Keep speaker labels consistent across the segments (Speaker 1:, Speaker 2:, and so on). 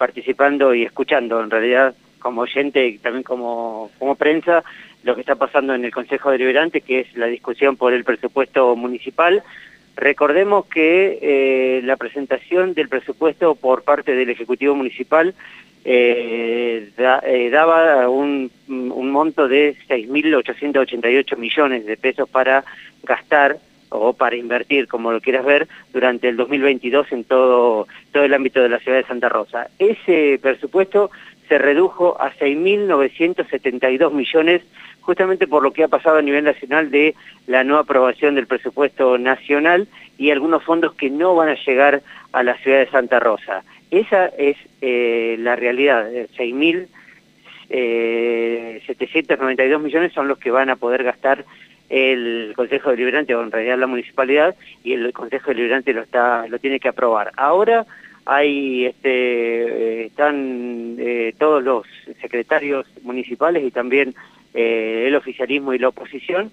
Speaker 1: participando y escuchando en realidad como oyente y también como, como prensa lo que está pasando en el Consejo Deliberante, que es la discusión por el presupuesto municipal. Recordemos que eh, la presentación del presupuesto por parte del Ejecutivo Municipal eh, eh, daba un, un monto de 6.888 millones de pesos para gastar o para invertir, como lo quieras ver, durante el 2022 en todo, todo el ámbito de la ciudad de Santa Rosa. Ese presupuesto se redujo a 6.972 millones justamente por lo que ha pasado a nivel nacional de la no aprobación del presupuesto nacional y algunos fondos que no van a llegar a la ciudad de Santa Rosa. Esa es eh, la realidad, 6.792 eh, millones son los que van a poder gastar el Consejo Deliberante o en realidad la municipalidad y el Consejo Deliberante lo está lo tiene que aprobar. Ahora hay este están eh, todos los secretarios municipales y también eh, el oficialismo y la oposición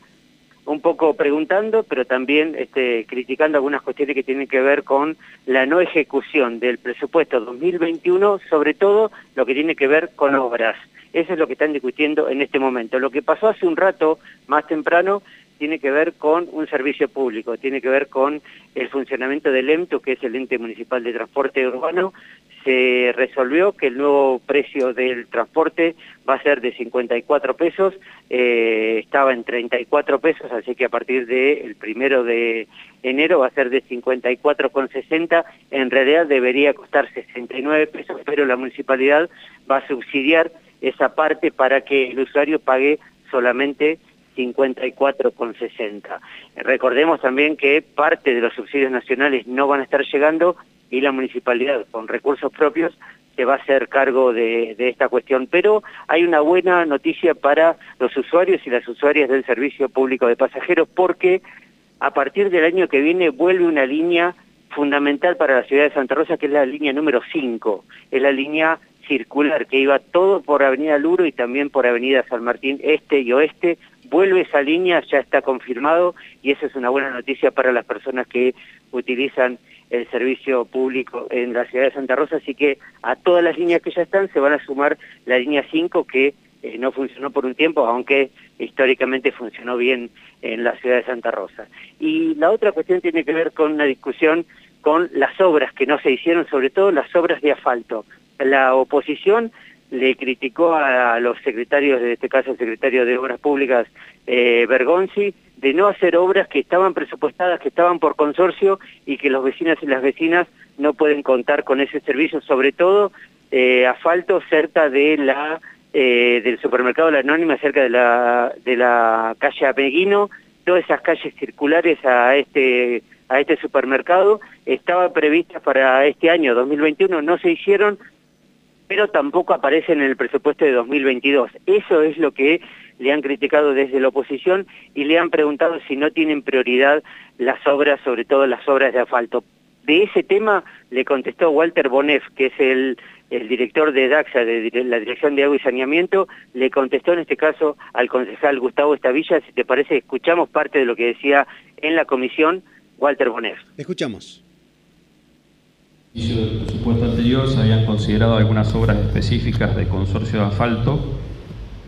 Speaker 1: un poco preguntando, pero también este, criticando algunas cuestiones que tienen que ver con la no ejecución del presupuesto 2021, sobre todo lo que tiene que ver con obras. Eso es lo que están discutiendo en este momento. Lo que pasó hace un rato, más temprano, tiene que ver con un servicio público, tiene que ver con el funcionamiento del EMTO, que es el ente municipal de transporte urbano. Se resolvió que el nuevo precio del transporte va a ser de 54 pesos, eh, estaba en 34 pesos, así que a partir del primero de enero va a ser de 54,60, en realidad debería costar 69 pesos, pero la municipalidad va a subsidiar esa parte para que el usuario pague solamente 54,60. Recordemos también que parte de los subsidios nacionales no van a estar llegando y la municipalidad con recursos propios se va a hacer cargo de, esta cuestión. Pero hay una buena noticia para los usuarios y las usuarias del servicio público de pasajeros porque a partir del año que viene vuelve una línea fundamental para la ciudad de Santa Rosa que es la línea número 5, es la línea circular que iba todo por Avenida Luro y también por Avenida San Martín Este y Oeste vuelve esa línea, ya está confirmado y esa es una buena noticia para las personas que utilizan el servicio público en la ciudad de Santa Rosa, así que a todas las líneas que ya están se van a sumar la línea 5 que eh, no funcionó por un tiempo, aunque históricamente funcionó bien en la ciudad de Santa Rosa. Y la otra cuestión tiene que ver con una discusión con las obras que no se hicieron, sobre todo las obras de asfalto. La oposición le criticó a los secretarios, en este caso el secretario de Obras Públicas, eh, Bergonzi, de no hacer obras que estaban presupuestadas, que estaban por consorcio y que los vecinos y las vecinas no pueden contar con ese servicio, sobre todo eh, asfalto cerca de la eh, del supermercado La Anónima, cerca de la, de la calle Apeguino, todas esas calles circulares a este, a este supermercado estaban previstas para este año 2021, no se hicieron pero tampoco aparecen en el presupuesto de 2022. Eso es lo que le han criticado desde la oposición y le han preguntado si no tienen prioridad las obras, sobre todo las obras de asfalto. De ese tema le contestó Walter Boneff, que es el, director de DAXA, de la Dirección de Agua y Saneamiento, le contestó en este caso al concejal Gustavo Estavilla, si te parece, escuchamos parte de lo que decía en la comisión Walter Boneff.
Speaker 2: Escuchamos
Speaker 3: del presupuesto anterior se habían considerado algunas obras específicas de consorcio de asfalto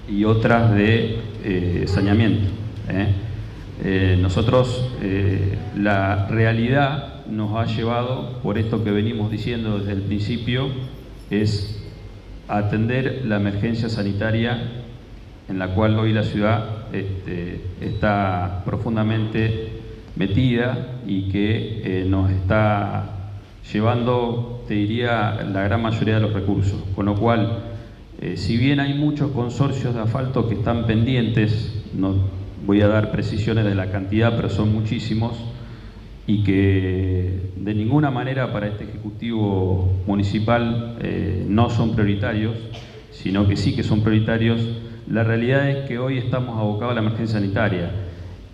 Speaker 3: y otras de eh, saneamiento. ¿eh? Eh, nosotros, la realidad nos ha llevado, por esto que venimos diciendo desde el principio, es atender la emergencia sanitaria en la cual hoy la ciudad este, está profundamente metida y que nos está llevando, te diría, la gran mayoría de los recursos. Con lo cual, eh, si bien hay muchos consorcios de asfalto que están pendientes, no voy a dar precisiones de la cantidad, pero son muchísimos, y que de ninguna manera para este Ejecutivo Municipal eh, no son prioritarios, sino que sí que son prioritarios, la realidad es que hoy estamos abocados a la emergencia sanitaria.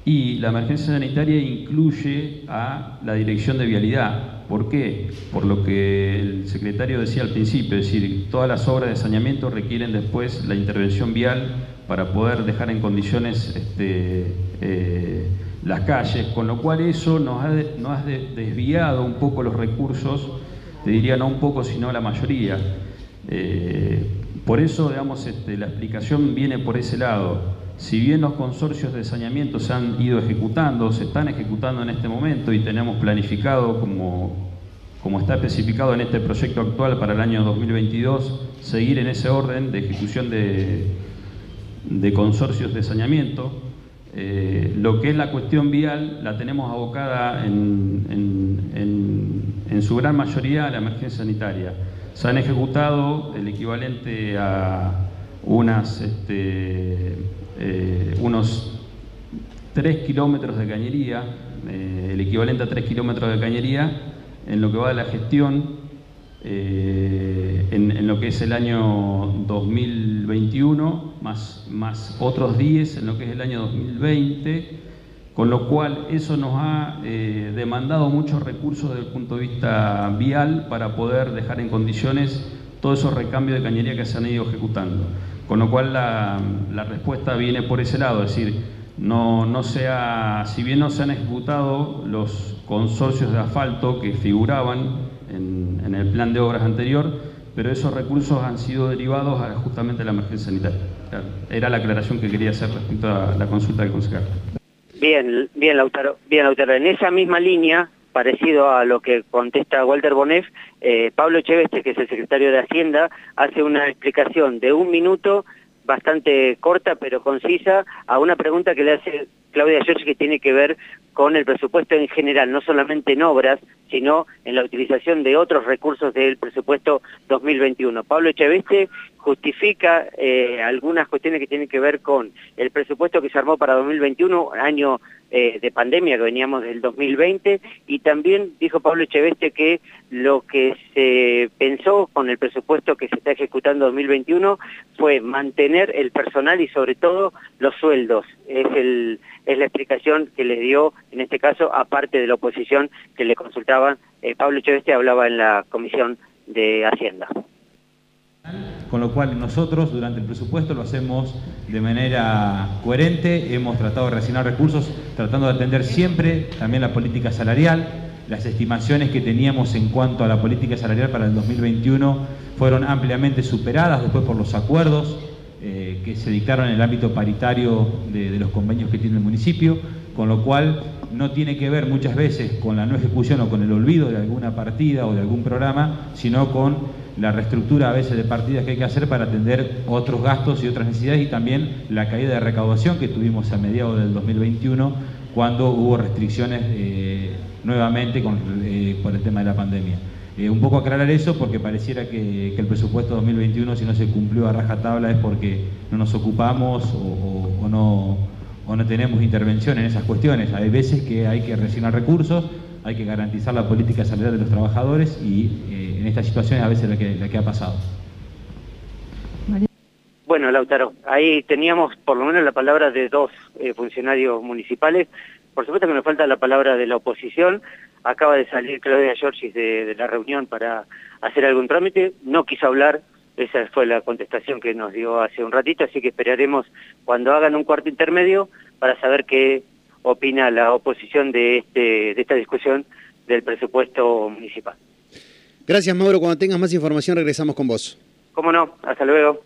Speaker 3: Y la emergencia sanitaria incluye a la dirección de vialidad, ¿Por qué? Por lo que el secretario decía al principio, es decir, todas las obras de saneamiento requieren después la intervención vial para poder dejar en condiciones este, eh, las calles, con lo cual eso nos ha, desviado un poco los recursos te diría no un poco, sino la mayoría. Eh, por eso, digamos, este, la explicación viene por ese lado. Si bien los consorcios de saneamiento se han ido ejecutando, se están ejecutando en este momento y tenemos planificado, como, como está especificado en este proyecto actual para el año 2022, seguir en ese orden de ejecución de, de consorcios de saneamiento, eh, lo que es la cuestión vial la tenemos abocada en, en, su gran mayoría a la emergencia sanitaria. Se han ejecutado el equivalente a unas, este, eh, unos 3 kilómetros de cañería, eh, el equivalente a 3 kilómetros de cañería en lo que va de la gestión eh, en, lo que es el año 2021, más, más otros 10 en lo que es el año 2020, con lo cual eso nos ha demandado muchos recursos desde el punto de vista vial para poder dejar en condiciones todos esos recambios de cañería que se han ido ejecutando. Con lo cual la, la respuesta viene por ese lado, es decir, no, no sea, si bien no se han ejecutado los consorcios de asfalto que figuraban en, el plan de obras anterior, pero esos recursos han sido derivados a justamente la emergencia sanitaria. Era la aclaración que quería hacer respecto a la consulta del concejal.
Speaker 1: Bien, bien Lautaro, bien Lautaro. En esa misma línea, parecido a lo que contesta Walter Boneff, eh, Pablo Cheveste, que es el secretario de Hacienda, hace una explicación de un minuto bastante corta pero concisa a una pregunta que le hace Claudia Giorgi que tiene que ver con el presupuesto en general, no solamente en obras, sino en la utilización de otros recursos del presupuesto 2021. Pablo Echeveste justifica eh, algunas cuestiones que tienen que ver con el presupuesto que se armó para 2021, año eh, de pandemia que veníamos del 2020, y también dijo Pablo Echeveste que lo que se pensó con el presupuesto que se está ejecutando en 2021 fue mantener el personal y sobre todo los sueldos. Es el es la explicación que le dio, en este caso, aparte de la oposición que le consultaba, eh, Pablo Cheveste hablaba en la Comisión de Hacienda.
Speaker 2: Con lo cual nosotros durante el presupuesto lo hacemos de manera coherente, hemos tratado de reasignar recursos, tratando de atender siempre también la política salarial. Las estimaciones que teníamos en cuanto a la política salarial para el 2021 fueron ampliamente superadas después por los acuerdos eh, que se dictaron en el ámbito paritario de, los convenios que tiene el municipio, con lo cual no tiene que ver muchas veces con la no ejecución o con el olvido de alguna partida o de algún programa, sino con la reestructura a veces de partidas que hay que hacer para atender otros gastos y otras necesidades y también la caída de recaudación que tuvimos a mediados del 2021 cuando hubo restricciones eh, nuevamente eh, por el tema de la pandemia. Eh, un poco aclarar eso porque pareciera que, el presupuesto 2021 si no se cumplió a rajatabla es porque no nos ocupamos o, no, no tenemos intervención en esas cuestiones. Hay veces que hay que resignar recursos, hay que garantizar la política salarial de los trabajadores y eh, en estas situaciones a veces la que, la que ha pasado.
Speaker 1: Bueno, Lautaro, ahí teníamos por lo menos la palabra de dos eh, funcionarios municipales. Por supuesto que nos falta la palabra de la oposición, acaba de salir Claudia Giorgis de, la reunión para hacer algún trámite, no quiso hablar, esa fue la contestación que nos dio hace un ratito, así que esperaremos cuando hagan un cuarto intermedio para saber qué opina la oposición de, este, de esta discusión del presupuesto municipal.
Speaker 4: Gracias, Mauro. Cuando tengas más información regresamos con vos.
Speaker 1: Cómo no. Hasta luego.